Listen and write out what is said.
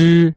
诗